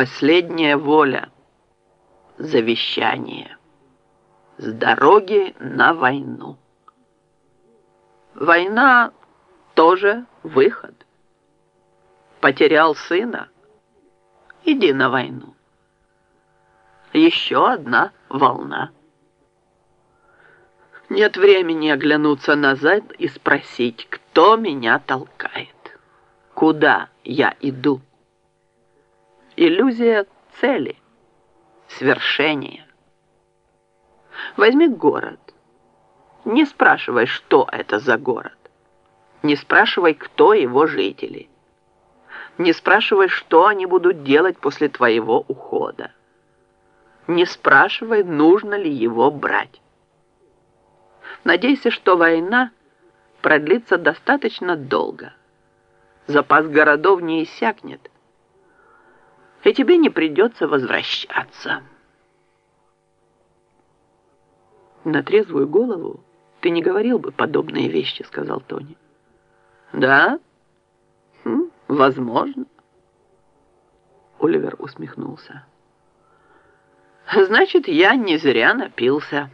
Последняя воля. Завещание. С дороги на войну. Война тоже выход. Потерял сына? Иди на войну. Еще одна волна. Нет времени оглянуться назад и спросить, кто меня толкает, куда я иду. Иллюзия цели, свершения. Возьми город. Не спрашивай, что это за город. Не спрашивай, кто его жители. Не спрашивай, что они будут делать после твоего ухода. Не спрашивай, нужно ли его брать. Надейся, что война продлится достаточно долго. Запас городов не иссякнет, и тебе не придется возвращаться. На трезвую голову ты не говорил бы подобные вещи, сказал Тони. Да? Хм, возможно. Оливер усмехнулся. Значит, я не зря напился.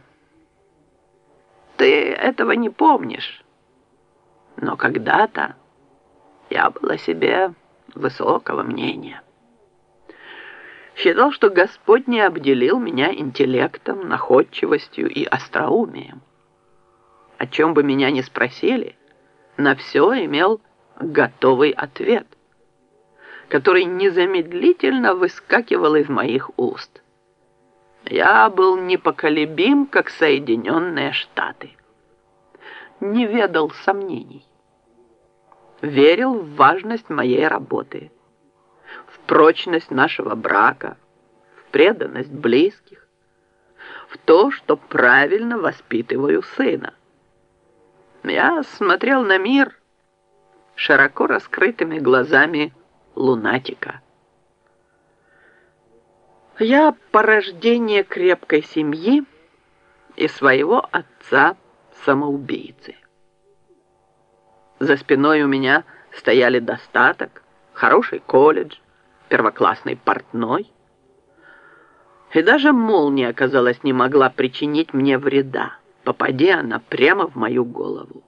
Ты этого не помнишь. Но когда-то я был о себе высокого мнения. Считал, что Господь не обделил меня интеллектом, находчивостью и остроумием. О чем бы меня ни спросили, на все имел готовый ответ, который незамедлительно выскакивал из моих уст. Я был непоколебим, как Соединенные Штаты. Не ведал сомнений. Верил в важность моей работы, прочность нашего брака, в преданность близких, в то, что правильно воспитываю сына. Я смотрел на мир широко раскрытыми глазами лунатика. Я порождение крепкой семьи и своего отца-самоубийцы. За спиной у меня стояли достаток, хороший колледж, первоклассный портной. И даже молния, казалось, не могла причинить мне вреда, попадя она прямо в мою голову.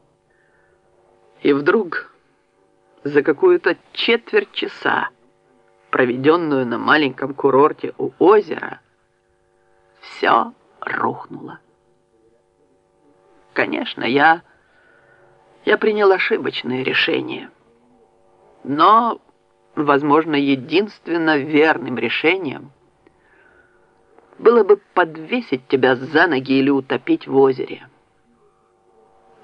И вдруг за какую-то четверть часа проведенную на маленьком курорте у озера, все рухнуло. Конечно, я, я принял ошибочное решение, но, возможно, единственно верным решением было бы подвесить тебя за ноги или утопить в озере.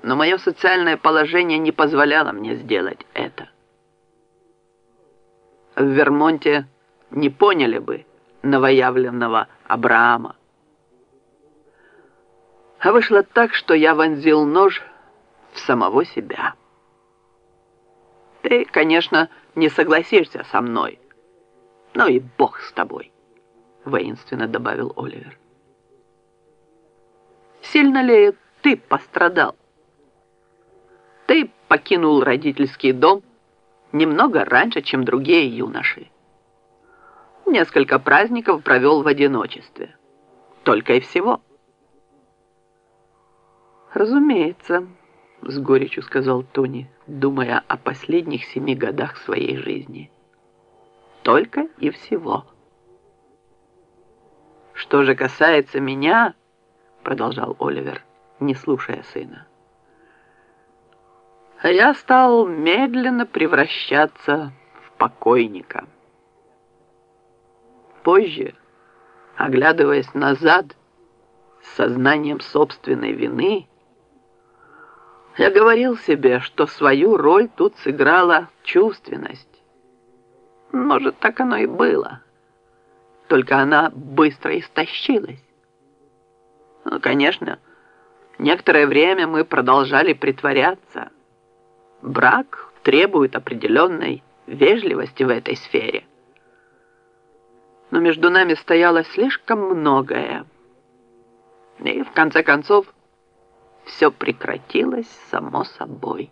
Но мое социальное положение не позволяло мне сделать это в Вермонте не поняли бы новоявленного Абрахама. А вышло так, что я вонзил нож в самого себя. Ты, конечно, не согласишься со мной. Ну и бог с тобой, воинственно добавил Оливер. Сильно ли ты пострадал? Ты покинул родительский дом, немного раньше, чем другие юноши. Несколько праздников провел в одиночестве. Только и всего. «Разумеется», — с горечью сказал Тони, думая о последних семи годах своей жизни. «Только и всего». «Что же касается меня», — продолжал Оливер, не слушая сына, — я стал медленно превращаться в покойника. Позже, оглядываясь назад с сознанием собственной вины, я говорил себе, что свою роль тут сыграла чувственность. Может, так оно и было. Только она быстро истощилась. Ну, конечно, некоторое время мы продолжали притворяться – Брак требует определенной вежливости в этой сфере. Но между нами стояло слишком многое. И в конце концов все прекратилось само собой.